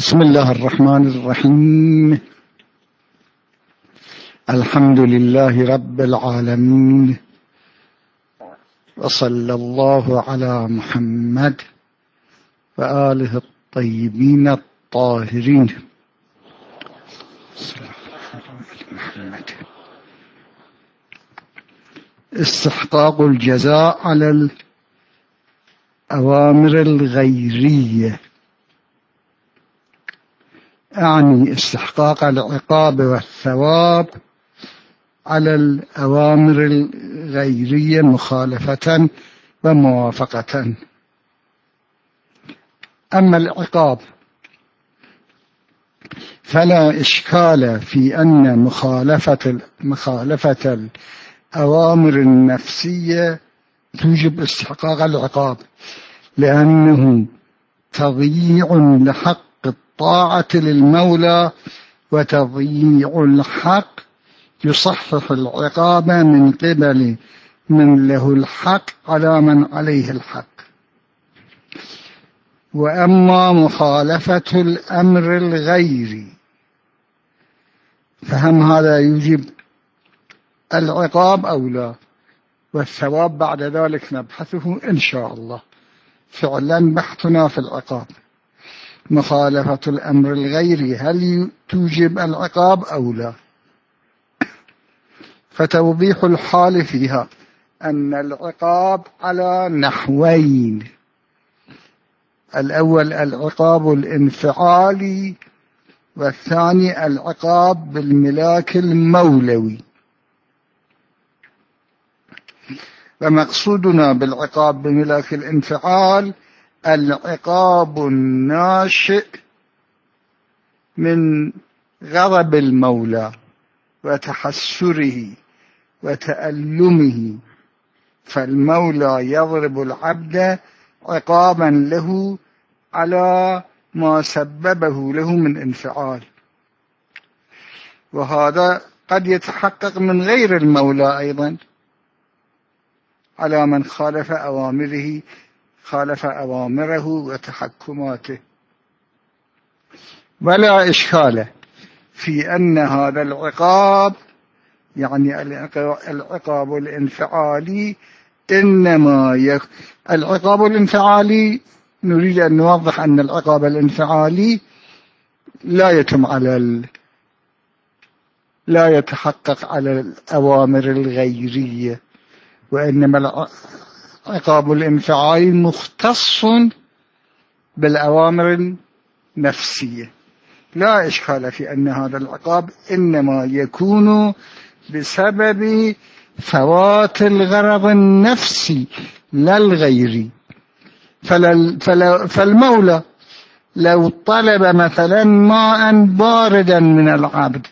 بسم الله الرحمن الرحيم. الحمد لله رب العالمين. وصلى الله على محمد وآله الطيبين الطاهرين. استحقاق الجزاء على الأوامر الغيرية. أعني استحقاق العقاب والثواب على الأوامر الغيرية مخالفة وموافقة. أما العقاب فلا إشكال في أن مخالفة مخالفة الأوامر النفسية توجب استحقاق العقاب لأنه تضييع لحق الطاعة للمولى وتضييع الحق يصحح العقاب من قبل من له الحق على من عليه الحق. وأما مخالفة الأمر الغيري فهم هذا يجب العقاب أو لا؟ والثواب بعد ذلك نبحثه إن شاء الله. فعلا بحثنا في العقاب. مخالفة الأمر الغيري هل توجب العقاب أو لا؟ فتوضيح الحال فيها أن العقاب على نحوين. الأول العقاب الانفعالي والثاني العقاب بالملاك المولوي. ومقصودنا بالعقاب بملاك الانفعال العقاب الناشئ من غضب المولى وتحسره وتألمه فالمولى يضرب العبد عقابا له على ما سببه له من انفعال. وهذا قد يتحقق من غير المولى أيضا على من خالف أوامره خالف أوامره وتحكماته ولا إشكال. في أن هذا العقاب يعني العقاب الانفعالي إنما يك... العقاب الانفعالي نريد أن نوضح أن العقاب الانفعالي لا يتم على ال... لا يتحقق على الأوامر الغيرية وإنما العقاب الانفعالي مختص بالأوامر النفسية. لا إشكال في أن هذا العقاب إنما يكون بسبب فوات الغرض النفسي لا الغيري فالمولى لو طلب مثلا ماء باردا من العبد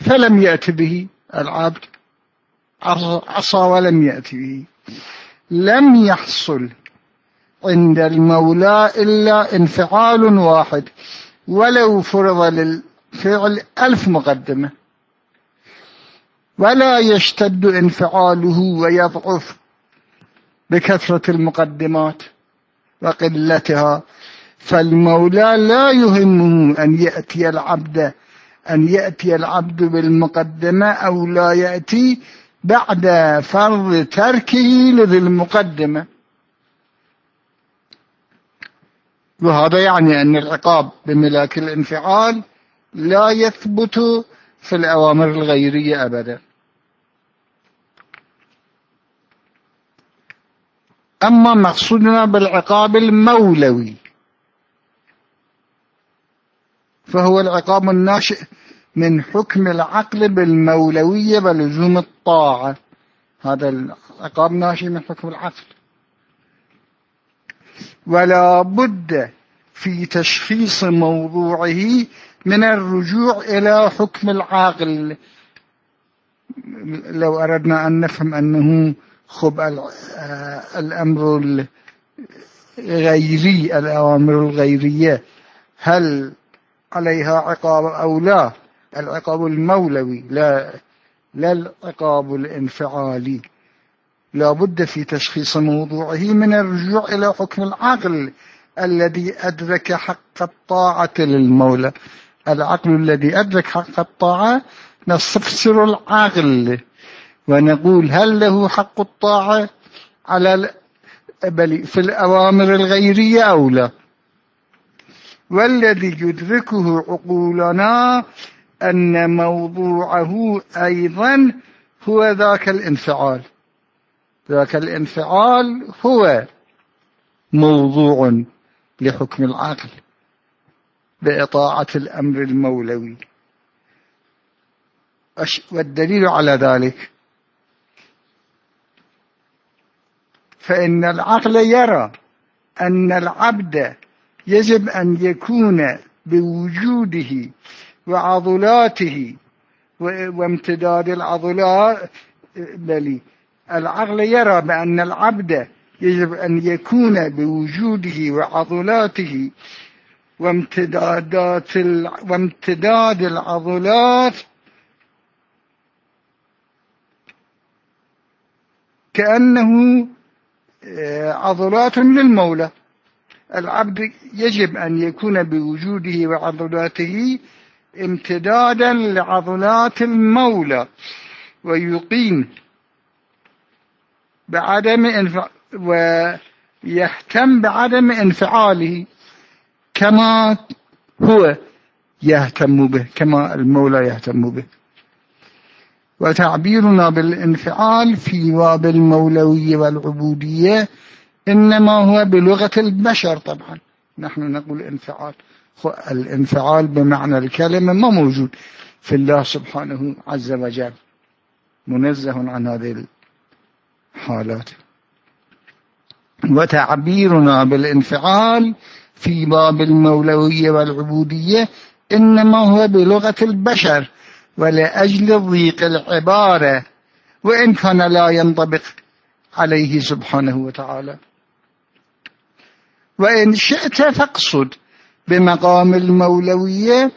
فلم يأت به العبد عصى ولم يأت به. لم يحصل عند المولى إلا انفعال واحد ولو فرض للفعل ألف مقدمة. ولا يشتد انفعاله ويضعف بكثرة المقدمات وقلتها. فالمولى لا يهمه أن يأتي العبد أن يأتي العبد بالمقدمة أو لا يأتي بعد فرض تركه لذي المقدمة. وهذا يعني أن العقاب بملاك الانفعال لا يثبت في الأوامر الغيرية أبدا. أما مقصودنا بالعقاب المولوي فهو العقاب الناشئ من حكم العقل بالمولوية بلزوم الطاعة. هذا العقاب ناشئ من حكم العقل. ولا بد في تشخيص موضوعه من الرجوع إلى حكم العاقل لو أردنا أن نفهم أنه خب الأمر الغيري الأوامر الغيرية هل عليها عقاب أو لا؟ العقاب المولوي لا لا العقاب الانفعالي. لا بد في تشخيص موضوعه من الرجوع إلى حكم العقل الذي أدرك حق الطاعة للمولى. العقل الذي أدرك حق الطاعة نستفسر العقل ونقول هل له حق الطاعة على في الأوامر الغيرية أو لا؟ والذي يدركه عقولنا أن موضوعه أيضا هو ذاك الانفعال. ذاك الانفعال هو موضوع لحكم العقل بإطاعة الأمر المولوي. والدليل على ذلك فإن العقل يرى أن العبد يجب أن يكون بوجوده وعضلاته وامتداد العضلات بل العقل يرى بأن العبد يجب أن يكون بوجوده وعضلاته وامتدادات وامتداد العضلات كأنه آه، عضلات للمولى. العبد يجب أن يكون بوجوده وعضلاته امتدادا لعضلات المولى ويقيم بعدم انفع ويهتم بعدم انفعاله كما هو يهتم به كما المولى يهتم به. وتعبيرنا بالانفعال في باب المولوية والعبودية إنما هو بلغة البشر طبعا. نحن نقول انفعال. الانفعال بمعنى الكلمة ما موجود في الله سبحانه عز وجل. منزه عن هذه الحالات. وتعبيرنا بالانفعال في باب المولوية والعبودية إنما هو بلغة البشر ولأجل ضيق العبارة وإن كان لا ينطبق عليه سبحانه وتعالى. وإن شئت فاقصد. بمقام المولوية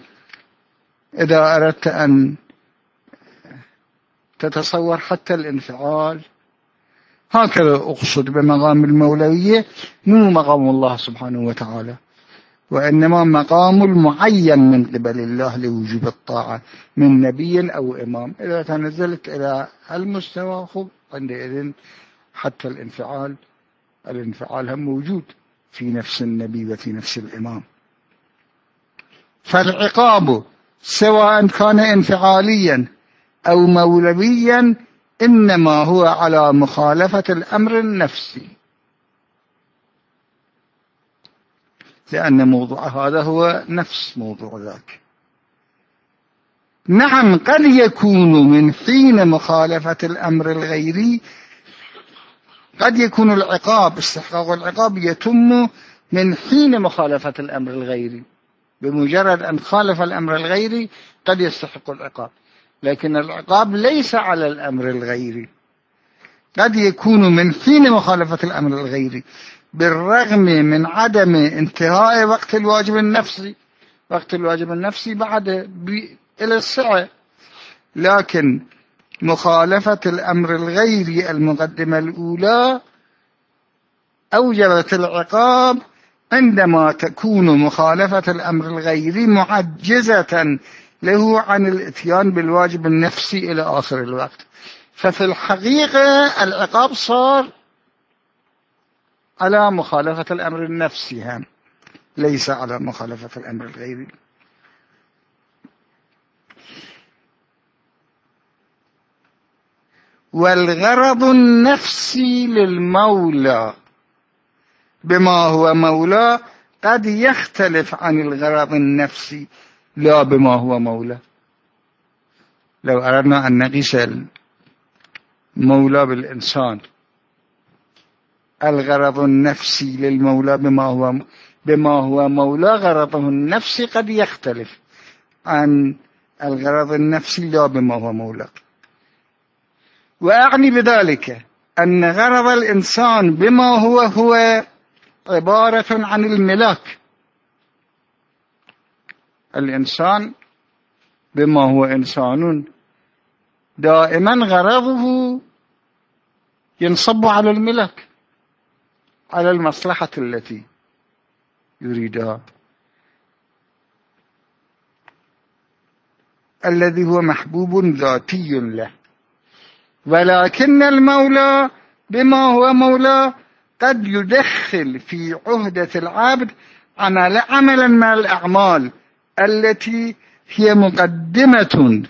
إذا أردت أن تتصور حتى الانفعال. هكذا أقصد بمقام المولوية مو مقام الله سبحانه وتعالى وإنما مقام المعين من قبل الله لوجوب الطاعة من نبي أو إمام. إذا تنزلت إلى المستوى خب عندئذ حتى الانفعال الانفعال هم موجود في نفس النبي وفي نفس الإمام. فالعقاب سواء كان انفعاليا أو مولويا إنما هو على مخالفة الأمر النفسي. لأن موضوع هذا هو نفس موضوع ذاك. نعم قد يكون من حين مخالفة الأمر الغيري قد يكون العقاب استحقاق العقاب يتم من حين مخالفة الأمر الغيري. بمجرد أن خالف الأمر الغيري قد يستحق العقاب. لكن العقاب ليس على الأمر الغيري. قد يكون من حين مخالفة الأمر الغيري. بالرغم من عدم انتهاء وقت الواجب النفسي. وقت الواجب النفسي بعد إلى السعة لكن مخالفة الأمر الغيري المقدمة الأولى أوجبت العقاب عندما تكون مخالفة الأمر الغيري معجزة له عن الإتيان بالواجب النفسي إلى آخر الوقت. ففي الحقيقة العقاب صار على مخالفة الأمر النفسي هم ليس على مخالفة الأمر الغيري. والغرض النفسي للمولى بما هو مولى قد يختلف عن الغرض النفسي. لا بما هو مولى لو أردنا أن نقيس المولى بالإنسان الغرض النفسي للمولى بما هو بما هو مولى غرضه النفسي قد يختلف عن الغرض النفسي. لا بما هو مولى وأعني بذلك أن غرض الإنسان بما هو هو عبارة عن الملاك. الإنسان بما هو إنسان. دائما غرضه ينصب على الملك على المصلحة التي يريدها. الذي هو محبوب ذاتي له. ولكن المولى بما هو مولى قد يدخل في عهدة العبد عمل عملا من الأعمال التي هي مقدمة.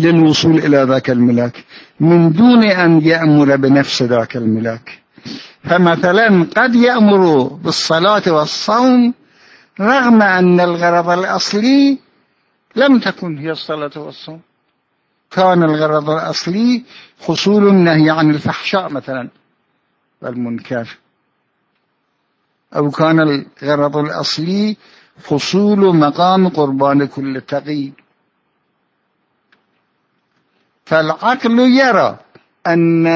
للوصول إلى ذاك الملاك من دون أن يأمر بنفس ذاك الملاك. فمثلا قد يأمر بالصلاة والصوم رغم أن الغرض الأصلي لم تكن هي الصلاة والصوم. كان الغرض الأصلي حصول النهي عن الفحشاء مثلا والمنكر أو كان الغرض الأصلي حصول مقام قربان كل تقي. فالعقل يرى أن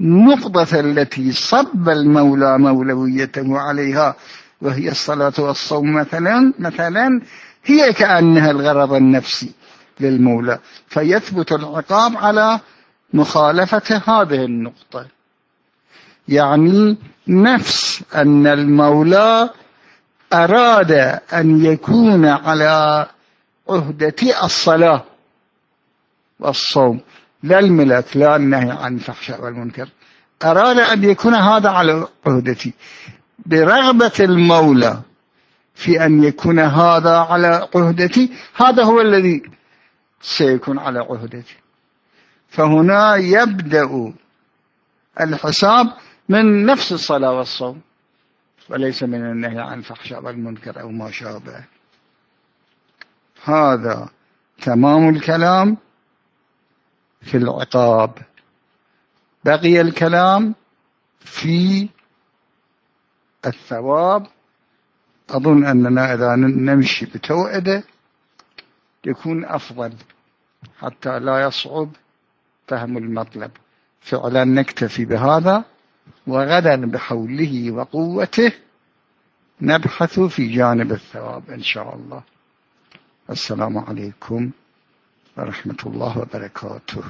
النقطة التي صب المولى مولويته عليها وهي الصلاة والصوم مثلا مثلا هي كأنها الغرض النفسي. للمولى فيثبت العقاب على مخالفة هذه النقطة. يعني نفس أن المولى أراد أن يكون على عهدة الصلاة والصوم لا الملك لا النهي عن الفحشاء والمنكر. أراد أن يكون هذا على عهدتي برغبة المولى في أن يكون هذا على عهدتي هذا هو الذي سيكون على عهدتي فهنا يبدأ الحساب من نفس الصلاة والصوم وليس من النهي عن الفحشاء والمنكر أو ما شابه. هذا تمام الكلام في العقاب. بقي الكلام في الثواب. أظن أننا إذا نمشي بتوعدة يكون أفضل حتى لا يصعب فهم المطلب. فعلا نكتفي بهذا وغدا بحوله وقوته نبحث في جانب الثواب إن شاء الله. السلام عليكم ورحمة الله وبركاته.